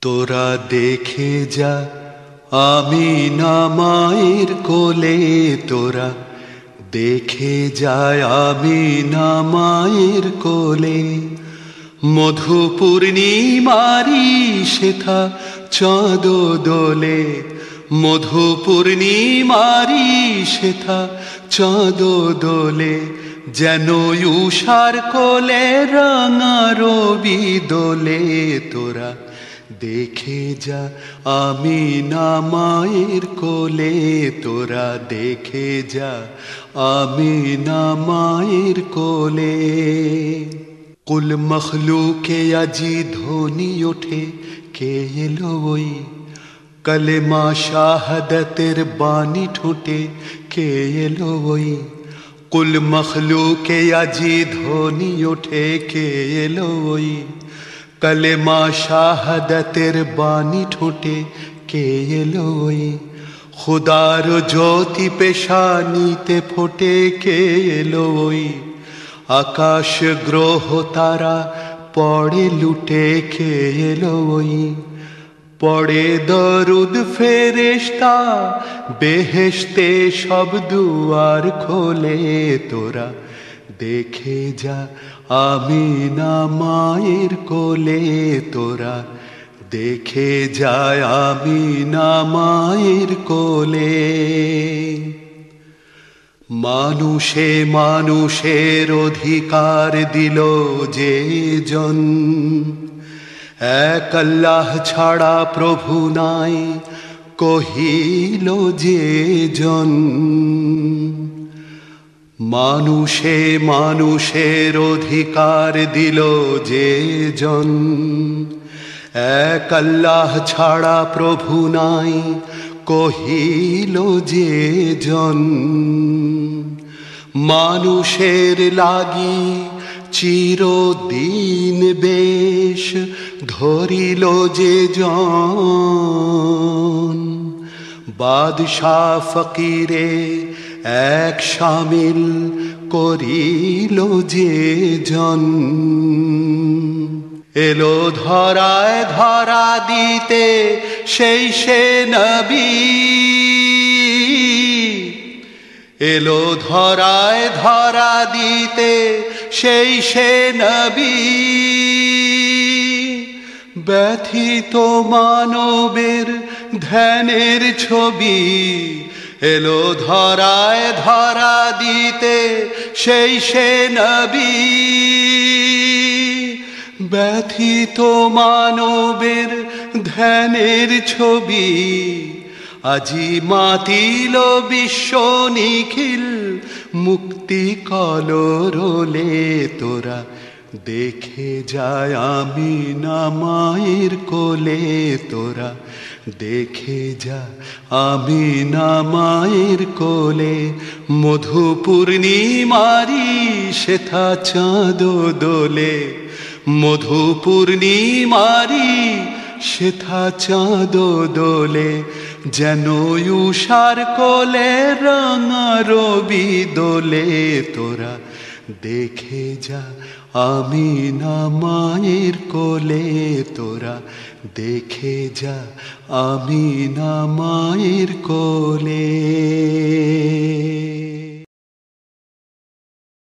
তোরা দেখে যা, আমি না মায়ের কোলে তোরা। দেখে যায় আমি না মায়ের কোলে। মধু পূর্ণিমারি শেথা চাঁদ দোলে। মধু পূর্ণিমারি শেথা চাঁদ দোলে। যেন উষার কোলে রাঙা রবি দোলে তোরা। দেখে যা, আমি না মায়ের কোলে, তোরা দেখে যা, আমি না মায়ের কোলে। কুল মখলুকে আজি ধ্বনি ওঠে, কে এলো ওই? কলেমা শাহাদতের বাণী ঠোঁটে, কে এলো ওই? কুল মখলুকে আজি ধ্বনি ওঠে, কে এলো ওই? কলেমা শাহাদতের বাণী ঠোঁটে কে এলো ওই? খুদার জ্যোতি পেশানিতে ফোটে কে এলো ওই? আকাশ গ্রহ তারা পড়ে লুটে কে এলো ওই? পড়ে দরুদ ফেরেশতা, বেহেশতে সব দুয়ার খোলে তোরা। দেখে যা আমি না মায়ের কোলে তোরা, দেখে যায় আমি না মায়ের কোলে। মানুষে মানুষের অধিকার দিল যে জন এক আল্লাহ ছাড়া প্রভু নাই, কহিল যে জন। মানুষে মানুষের অধিকার দিল যে জন। এক আল্লাহ ছাড়া প্রভু নাই, কহিল যে জন। মানুষের লাগি চিরদিন বেশ ধরিল যে জন। বাদশাহ ফকিরে এক সামিল করিল যে জন। এলো ধরায় ধরা দিতে সেই সে নবী। এলো ধরায় ধরা দিতে সেই সে নবী। ব্যথিত মানবের ধ্যানের ছবি এলো ধরায় ধরা দিতে সেই সে নবী। ব্যথিত মানবের ধ্যানের ছবি আজি মাতিল বিশ্ব নিখিল মুক্তি কলরোলে তোরা দেখে যায় আমি না মায়ের কোলে তোরা। দেখে যা আমি না মায়ের কোলে। মধু পূর্ণিমারি শেথা চাঁদ দোলে। মধু পূর্ণিমারি শেথা চাঁদ দোলে। যেন উষার কোলে রাঙা রবি দোলে তোরা। দেখে যা আমি না মায়ের কোলে তোরা দেখে যা আমি না মায়ের কোলে।